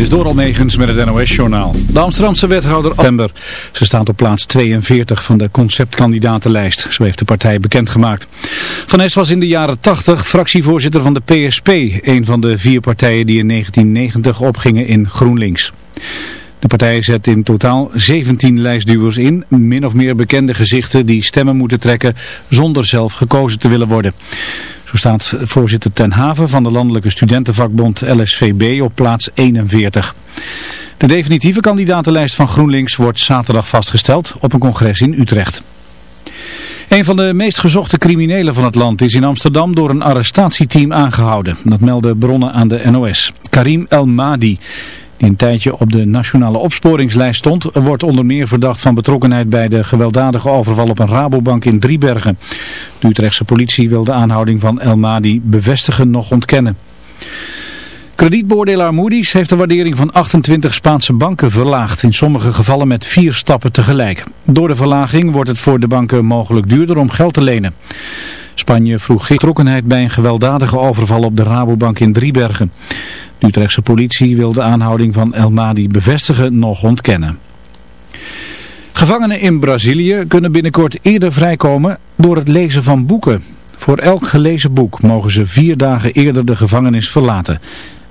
Dit is Doral Megens met het NOS-journaal. De Amsterdamse wethouder Amber. Ze staat op plaats 42 van de conceptkandidatenlijst. Zo heeft de partij bekendgemaakt. Van Es was in de jaren 80 fractievoorzitter van de PSP. Een van de vier partijen die in 1990 opgingen in GroenLinks. De partij zet in totaal 17 lijstduwers in, min of meer bekende gezichten die stemmen moeten trekken zonder zelf gekozen te willen worden. Zo staat voorzitter Ten Haven van de landelijke studentenvakbond LSVB op plaats 41. De definitieve kandidatenlijst van GroenLinks wordt zaterdag vastgesteld op een congres in Utrecht. Een van de meest gezochte criminelen van het land is in Amsterdam door een arrestatieteam aangehouden. Dat melden bronnen aan de NOS. Karim El Madi die een tijdje op de nationale opsporingslijst stond, wordt onder meer verdacht van betrokkenheid bij de gewelddadige overval op een Rabobank in Driebergen. De Utrechtse politie wil de aanhouding van El Madi bevestigen nog ontkennen. Kredietbeoordelaar Moody's heeft de waardering van 28 Spaanse banken verlaagd, in sommige gevallen met vier stappen tegelijk. Door de verlaging wordt het voor de banken mogelijk duurder om geld te lenen. Spanje vroeg betrokkenheid bij een gewelddadige overval op de Rabobank in Driebergen. De Utrechtse politie wil de aanhouding van El Madi bevestigen nog ontkennen. Gevangenen in Brazilië kunnen binnenkort eerder vrijkomen door het lezen van boeken. Voor elk gelezen boek mogen ze vier dagen eerder de gevangenis verlaten.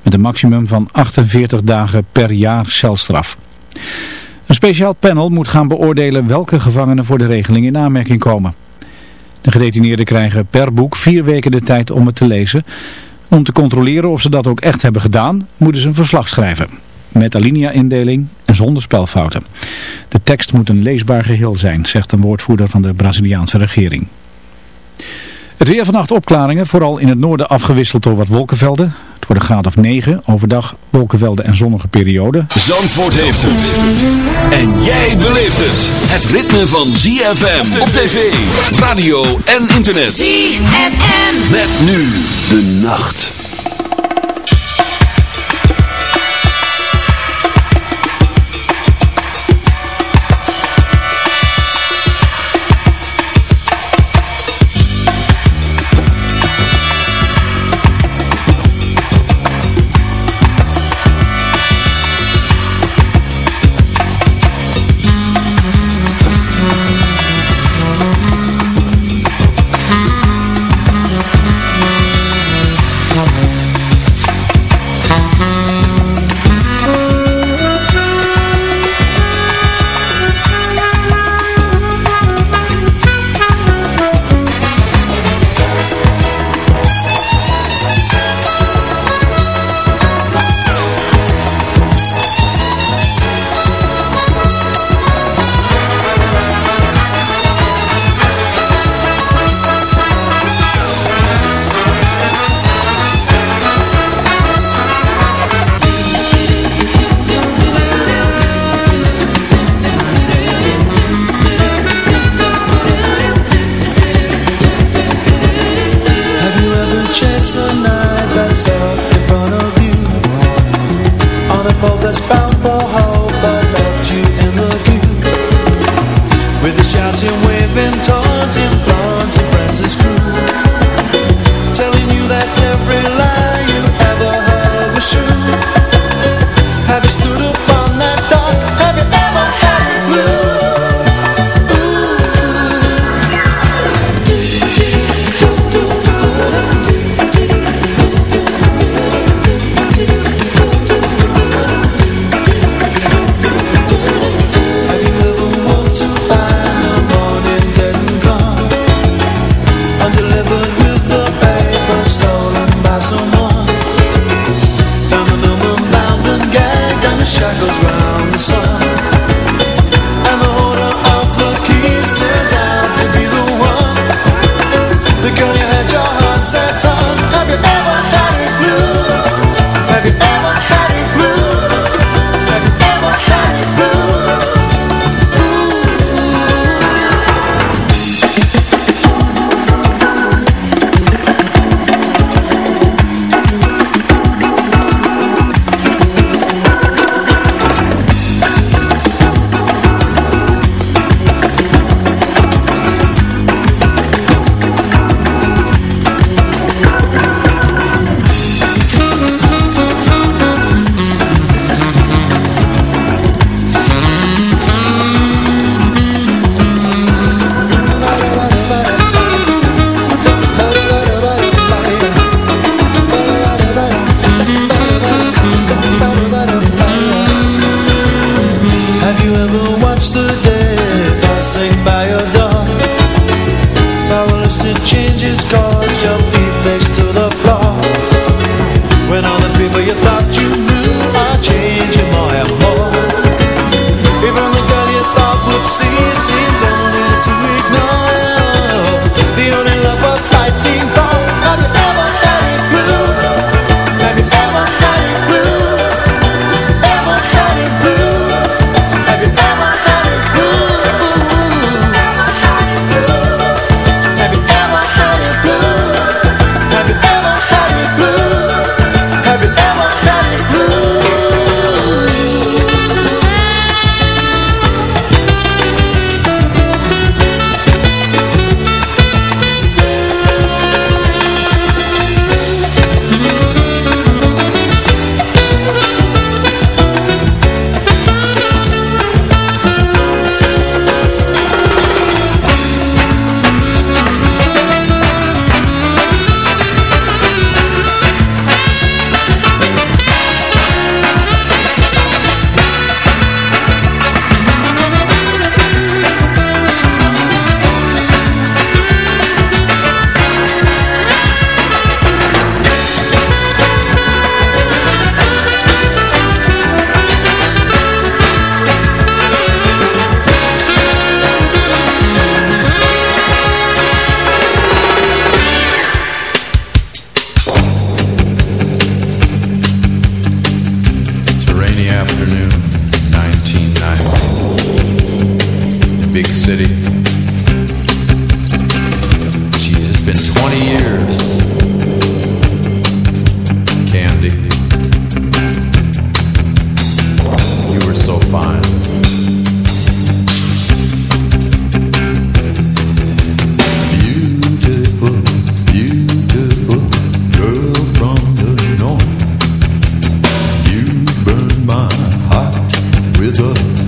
Met een maximum van 48 dagen per jaar celstraf. Een speciaal panel moet gaan beoordelen welke gevangenen voor de regeling in aanmerking komen. De gedetineerden krijgen per boek vier weken de tijd om het te lezen. Om te controleren of ze dat ook echt hebben gedaan, moeten ze een verslag schrijven. Met alinea-indeling en zonder spelfouten. De tekst moet een leesbaar geheel zijn, zegt een woordvoerder van de Braziliaanse regering. Het weer vannacht opklaringen, vooral in het noorden afgewisseld door wat wolkenvelden. Wordt een graad of 9, overdag wolkenvelden en zonnige perioden. Zandvoort heeft het. En jij beleeft het. Het ritme van ZFM op tv, radio en internet. ZFM. Met nu de nacht. Good.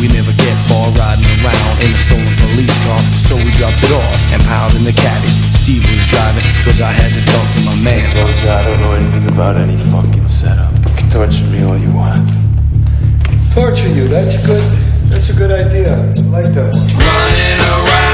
We never get far riding around in a stolen police car. So we dropped it off and piled in the caddy. Steve was driving, cause I had to talk to my man. Folks, I don't know anything about any fucking setup. You can torture me all you want. Torture you, that's good. That's a good idea. I like that one. Running around,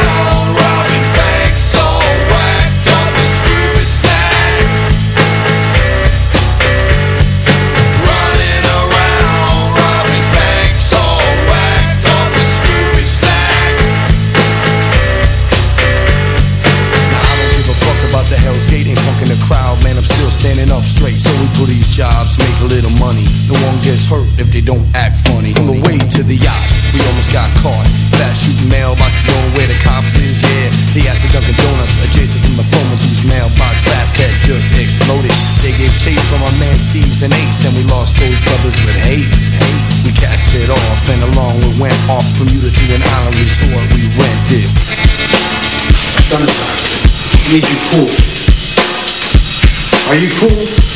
the yacht, we almost got caught. Fast shooting mailboxes, going where the cops is, yeah. They at the Dunkin' Donuts, adjacent from the phone whose mailbox fast had just exploded. They gave chase from our man Steve's and Ace, and we lost those brothers with haste. We cast it off, and along we went off Bermuda to an island resort we rented. Sunshine. Need you cool. Are you cool?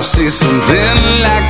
I see something like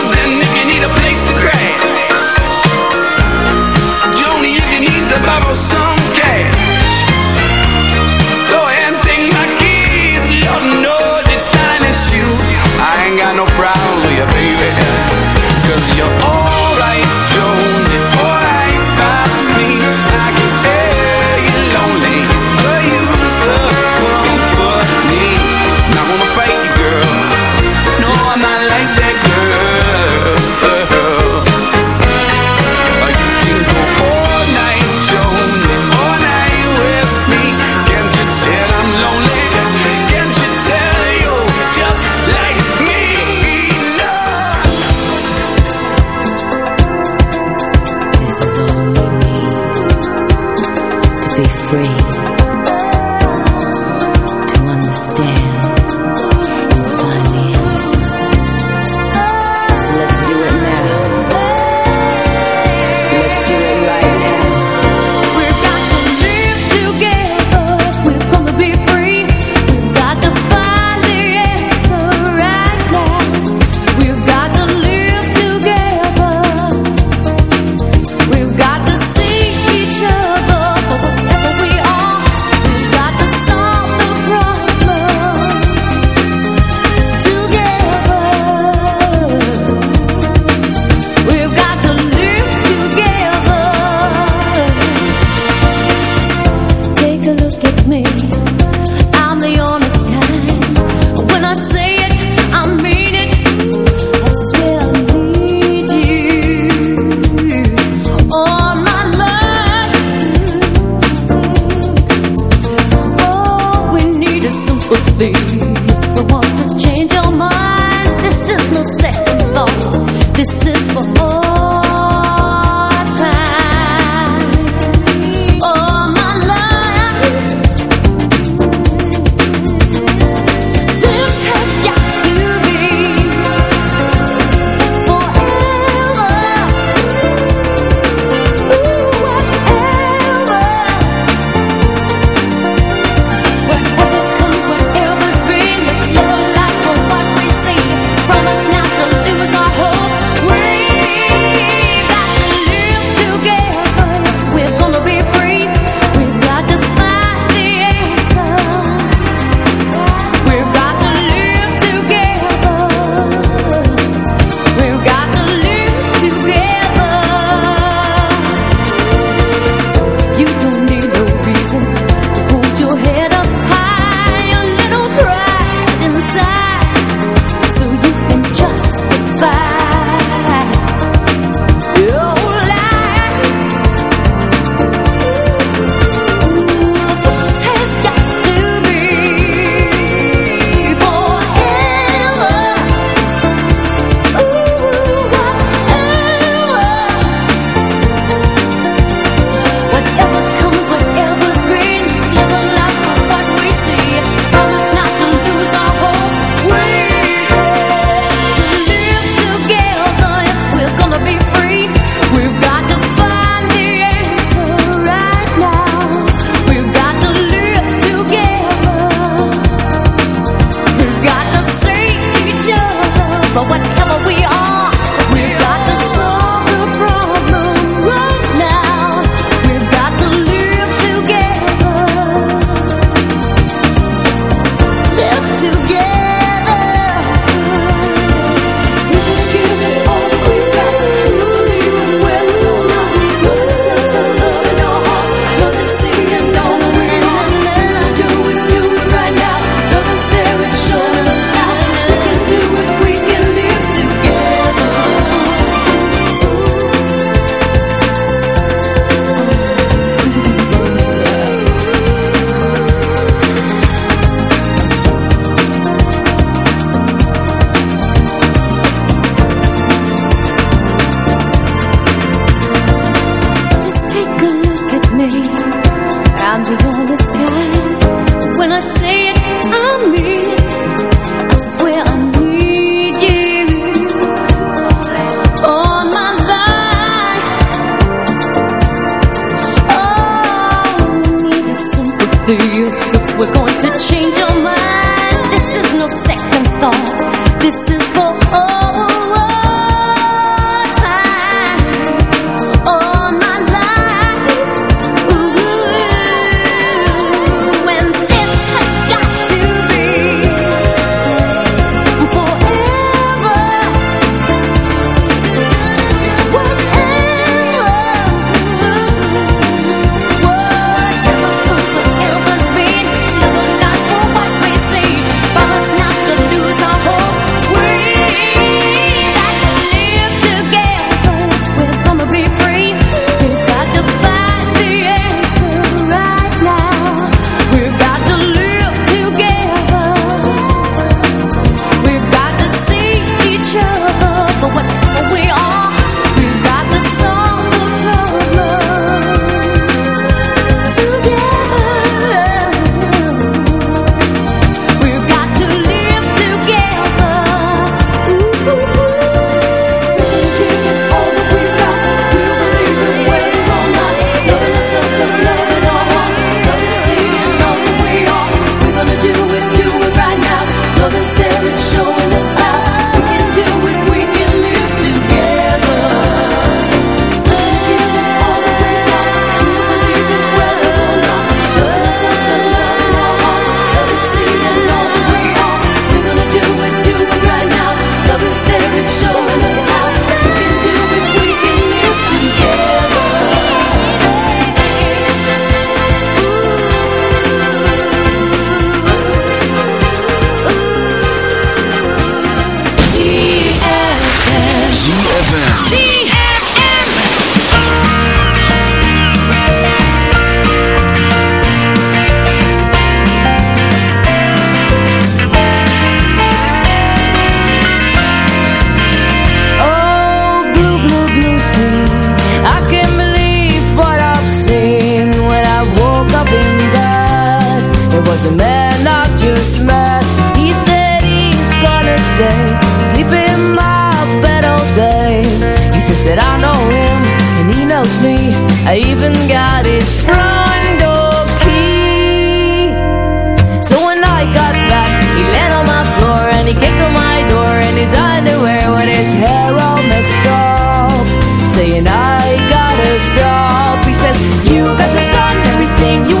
you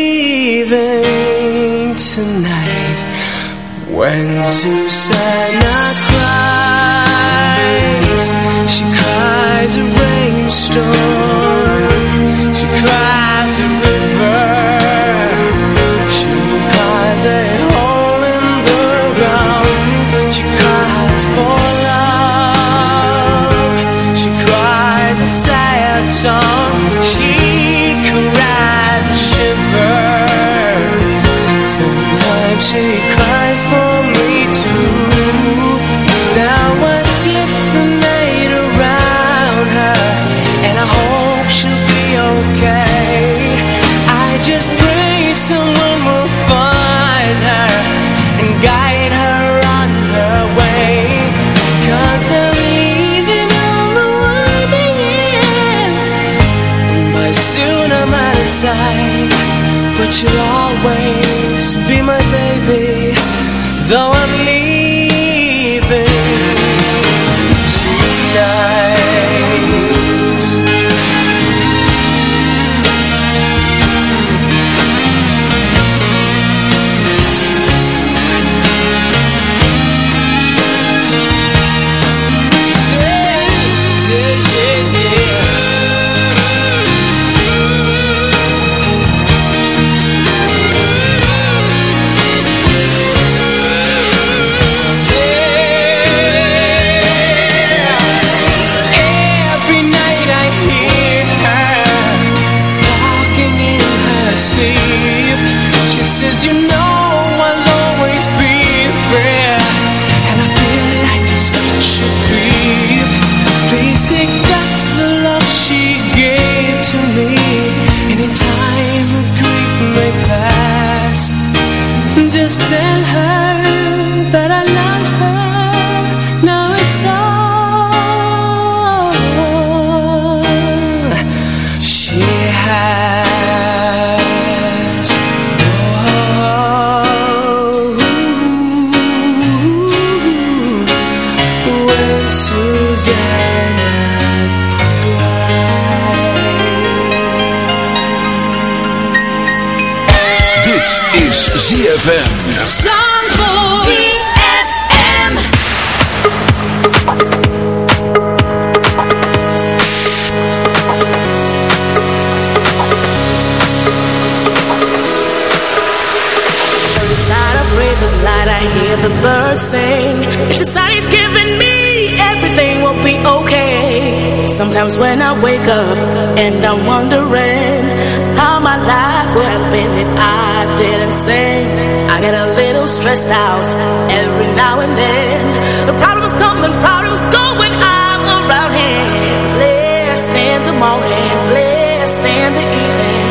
leaving tonight. When Susanna cries She cries a rainstorm. She cries morning, blessed in the evening.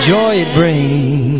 joy it brings.